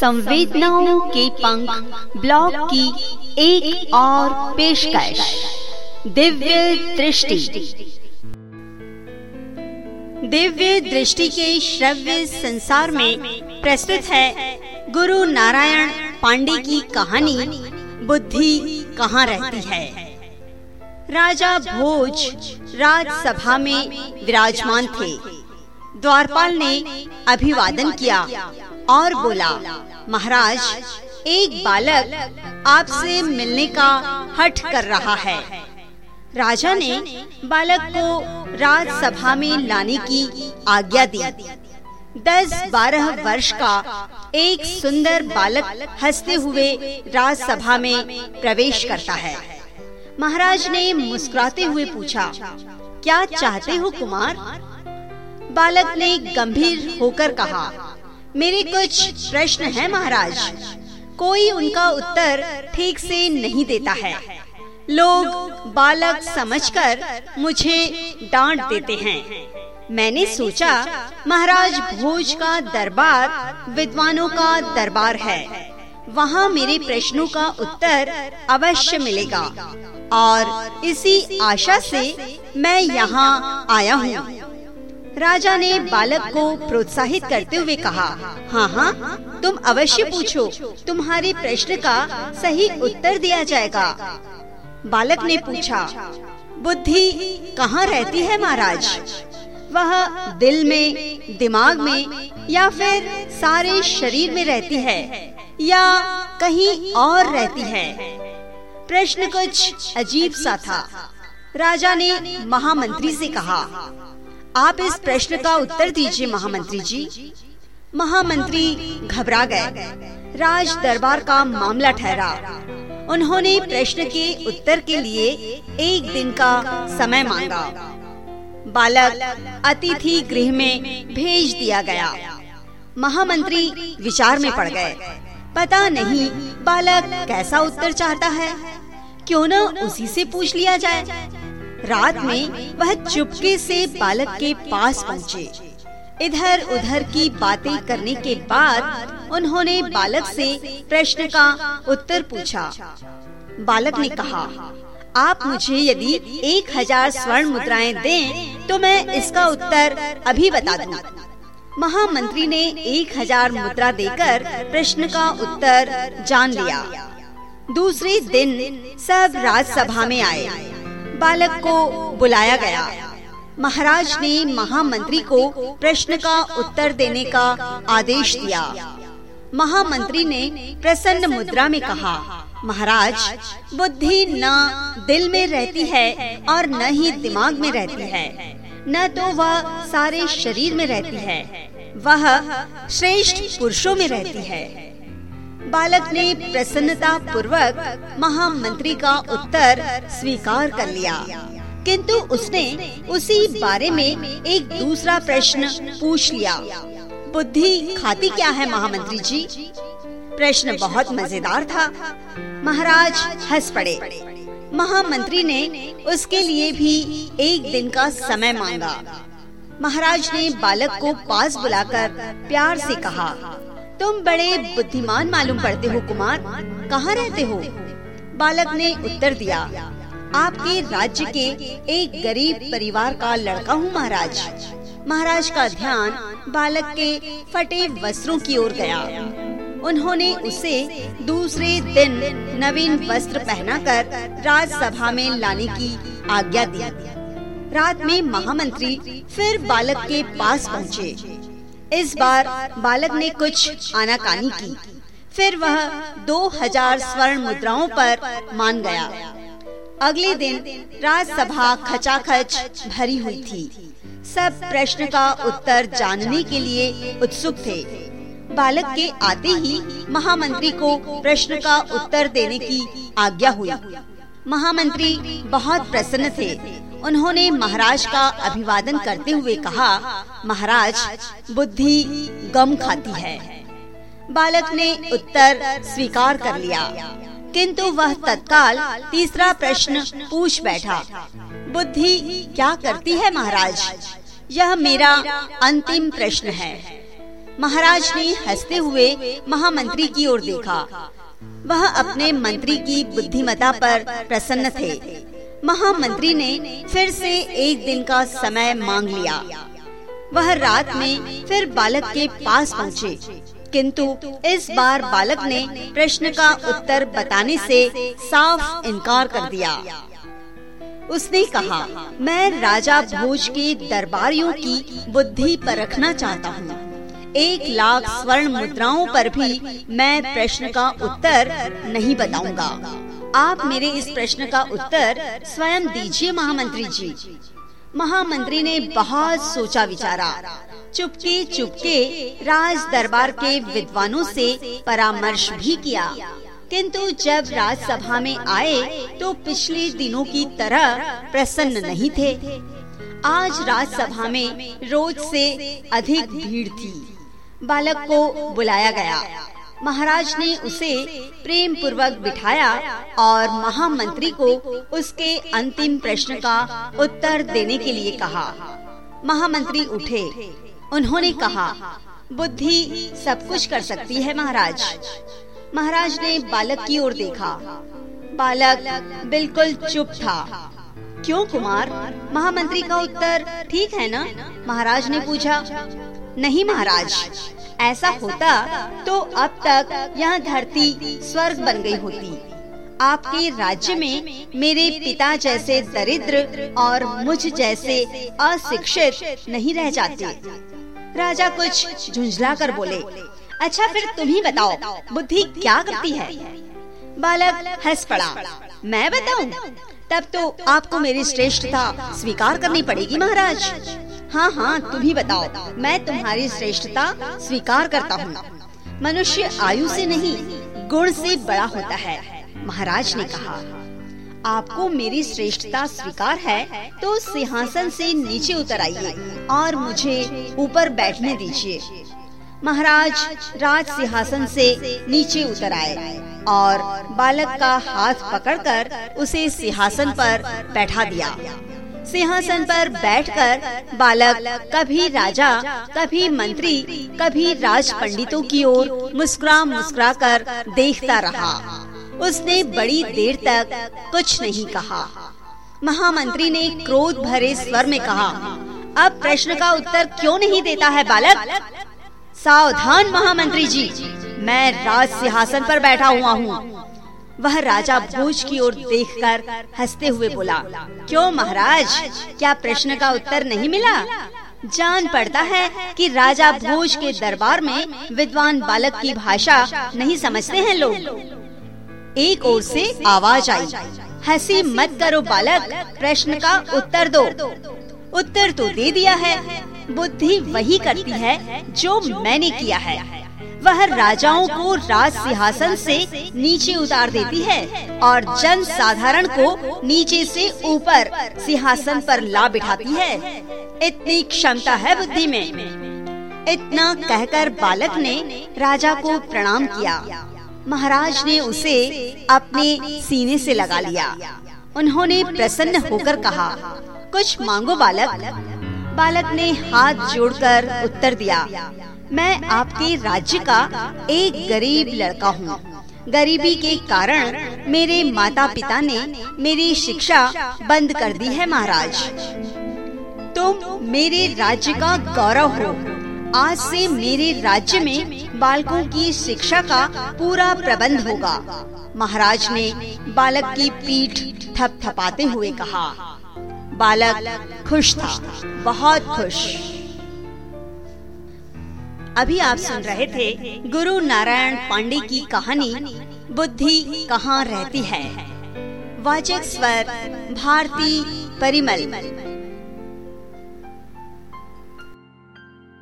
संवेदनाओं के पंख ब्लॉग की एक और पेशकश, दिव्य दृष्टि। दिव्य दृष्टि के श्रव्य संसार में प्रस्तुत है गुरु नारायण पांडे की कहानी, बुद्धि कहाँ रहती है? राजा भोज राजसभा में विराजमान थे। द्वारपाल ने अभिवादन किया। और बोला, महाराज, एक बालक आपसे मिलने का हठ कर रहा है। राजा ने बालक को राजसभा में लाने की आज्ञा दी। दस बारह वर्ष का एक सुंदर बालक हँसते हुए राजसभा में प्रवेश करता है। महाराज ने मुस्कुराते हुए पूछा, क्या चाहते हो कुमार? बालक ने गंभीर होकर कहा मेरे कुछ प्रश्न हैं महाराज। कोई उनका उत्तर ठीक से नहीं देता है। लोग बालक समझकर मुझे डांट देते हैं। मैंने सोचा महाराज भोज का दरबार विद्वानों का दरबार है। वहाँ मेरे प्रश्नों का उत्तर अवश्य मिलेगा। और इसी आशा से मैं यहाँ आया हूँ। राजा ने बालक को प्रोत्साहित करते हुए कहा हाँ हाँ तुम अवश्य पूछो, तुम्हारे प्रश्न का सही उत्तर दिया जाएगा। बालक ने पूछा, बुद्धि कहाँ रहती है महाराज? वह दिल में, दिमाग में या फिर सारे शरीर में रहती है या कहीं और रहती है? प्रश्न कुछ अजीब सा था। राजा ने महामंत्री से कहा आप इस प्रश्न का उत्तर दीजिए, महामंत्री जी। महामंत्री घबरा गए। राज दरबार का मामला ठहरा। उन्होंने प्रश्न के उत्तर के लिए एक दिन का समय मांगा। बालक अतिथि गृह में भेज दिया गया। महामंत्री विचार में पड़ गए। पता नहीं बालक कैसा उत्तर चाहता है। क्यों न उसी से पूछ लिया जाए। रात में वह चुपके से बालक के पास पहुँचे। इधर उधर की बातें करने के बाद उन्होंने बालक से प्रश्न का उत्तर पूछा। बालक ने कहा, आप मुझे यदि एक हज़ार स्वर्ण मुद्राएँ दें तो मैं इसका उत्तर अभी बता दूँ। महामंत्री ने एक हज़ार मुद्रा देकर प्रश्न का उत्तर जान लिया। दूसरे दिन सब राजसभा में आए। बालक को बुलाया गया। महाराज ने महामंत्री को प्रश्न का उत्तर देने का आदेश दिया। महामंत्री ने प्रसन्न मुद्रा में कहा, महाराज, बुद्धि न दिल में रहती है और न ही दिमाग में रहती है। न तो वह सारे शरीर में रहती है। वह श्रेष्ठ पुरुषों में रहती है। बालक ने प्रसन्नता पूर्वक महामंत्री का उत्तर स्वीकार कर लिया। किंतु उसने उसी बारे में एक दूसरा प्रश्न पूछ लिया। बुद्धि खाती क्या है महामंत्री जी? प्रश्न बहुत मज़ेदार था। महाराज हंस पड़े। महामंत्री ने उसके लिए भी एक दिन का समय मांगा। महाराज ने बालक को पास बुलाकर प्यार से कहा तुम बड़े बुद्धिमान मालूम पड़ते हो, कुमार। कहाँ रहते हो? बालक ने उत्तर दिया, आपके राज्य के एक गरीब परिवार का लड़का हूँ, महाराज। महाराज का ध्यान बालक के फटे वस्त्रों की ओर गया। उन्होंने उसे दूसरे दिन नवीन वस्त्र पहनाकर राजसभा में लाने की आज्ञा दी। रात में महामंत्री फिर बालक के पास पहुँचे। इस बार बालक ने कुछ आनाकानी की। फिर वह दो हज़ार स्वर्ण मुद्राओं पर मान गया। अगले दिन राजसभा खचाखच भरी हुई थी। सब प्रश्न का उत्तर जानने के लिए उत्सुक थे। बालक के आते ही महामंत्री को प्रश्न का उत्तर देने की आज्ञा हुई। महामंत्री बहुत प्रसन्न थे। उन्होंने महाराज का अभिवादन करते हुए कहा, महाराज, बुद्धि गम खाती है। बालक ने उत्तर स्वीकार कर लिया। किंतु वह तत्काल तीसरा प्रश्न पूछ बैठा, बुद्धि क्या करती है, महाराज? यह मेरा अंतिम प्रश्न है। महाराज ने हँसते हुए महामंत्री की ओर देखा। वह अपने मंत्री की बुद्धिमता पर प्रसन्न थे। महामंत्री ने फिर से एक दिन का समय मांग लिया। वह रात में फिर बालक के पास पहुँचे। किंतु इस बार बालक ने प्रश्न का उत्तर बताने से साफ़ इनकार कर दिया। उसने कहा, मैं राजा भोज के दरबारियों की बुद्धि परखना चाहता हूँ। एक लाख स्वर्ण मुद्राओं पर भी मैं प्रश्न का उत्तर नहीं बताऊँगा। आप मेरे इस प्रश्न का उत्तर स्वयं दीजिए, महामंत्री जी। महामंत्री ने बहुत सोचा विचारा। चुपके चुपके राज दरबार के विद्वानों से परामर्श भी किया। किंतु जब राजसभा में आए तो पिछले दिनों की तरह प्रसन्न नहीं थे। आज राजसभा में रोज से अधिक भीड़ थी। बालक को बुलाया गया। महाराज ने उसे प्रेम पूर्वक बिठाया और महामंत्री को उसके अंतिम प्रश्न का उत्तर देने के लिए कहा। महामंत्री उठे। उन्होंने कहा, बुद्धि सब कुछ कर सकती है महाराज। महाराज ने बालक की ओर देखा। बालक बिल्कुल चुप था। क्यों कुमार? महामंत्री का उत्तर ठीक है ना? महाराज ने पूछा। नहीं महाराज। ऐसा होता तो अब तक यह धरती स्वर्ग बन गई होती। आपके राज्य में मेरे पिता जैसे दरिद्र और मुझ जैसे अशिक्षित नहीं रह जाते। राजा कुछ झुंझला कर बोले अच्छा फिर तुम ही बताओ, बुद्धि क्या करती है? बालक हंस पड़ा, मैं बताऊँ? तब तो आपको मेरी श्रेष्ठता स्वीकार करनी पड़ेगी, महाराज। हाँ हाँ तुम ही बताओ। मैं तुम्हारी श्रेष्ठता स्वीकार करता हूँ। मनुष्य आयु से नहीं, गुण से बड़ा होता है, महाराज ने कहा। आपको मेरी श्रेष्ठता स्वीकार है तो सिंहासन से नीचे उतर आइए और मुझे ऊपर बैठने दीजिए। महाराज राज सिंहासन से नीचे उतर आए और बालक का हाथ पकड़कर उसे सिंहासन पर बैठा दिया। सिंहासन पर बैठकर बालक, कभी राजा, कभी मंत्री, कभी राज पंडितों की ओर मुस्कुरा मुस्कुरा कर देखता रहा। उसने बड़ी देर तक कुछ नहीं कहा। महामंत्री ने क्रोध भरे स्वर में कहा, अब प्रश्न का उत्तर क्यों नहीं देता है बालक? सावधान महामंत्री जी, मैं राज सिंहासन पर बैठा हुआ हूँ। वह राजा भोज की ओर देखकर हँसते हुए बोला, क्यों महाराज? क्या प्रश्न का उत्तर नहीं मिला? जान पड़ता है कि राजा भोज के दरबार में विद्वान बालक की भाषा नहीं समझते हैं लोग। एक ओर से आवाज़ आई, हँसी मत करो बालक, प्रश्न का उत्तर दो। उत्तर तो दे दिया है। बुद्धि वही करती है जो मैंने किया है। वह राजाओं को राज सिंहासन से नीचे उतार देती है और जन साधारण को नीचे से ऊपर सिंहासन पर ला बिठाती है। इतनी क्षमता है बुद्धि में। इतना कहकर बालक ने राजा को प्रणाम किया। महाराज ने उसे अपने सीने से लगा लिया। उन्होंने प्रसन्न होकर कहा, कुछ मांगो बालक। बालक ने हाथ जोड़कर उत्तर दिया मैं आपके राज्य का एक गरीब लड़का हूँ। गरीबी के कारण मेरे माता पिता ने मेरी शिक्षा बंद कर दी है, महाराज। तुम मेरे राज्य का गौरव हो। आज से मेरे राज्य में बालकों की शिक्षा का पूरा प्रबंध होगा। महाराज ने बालक की पीठ थपथपाते हुए कहा। बालक खुश था, बहुत खुश। अभी आप सुन रहे थे गुरु नारायण पांडे की कहानी, बुद्धि कहाँ रहती है? वाचक स्वर, भारती परिमल।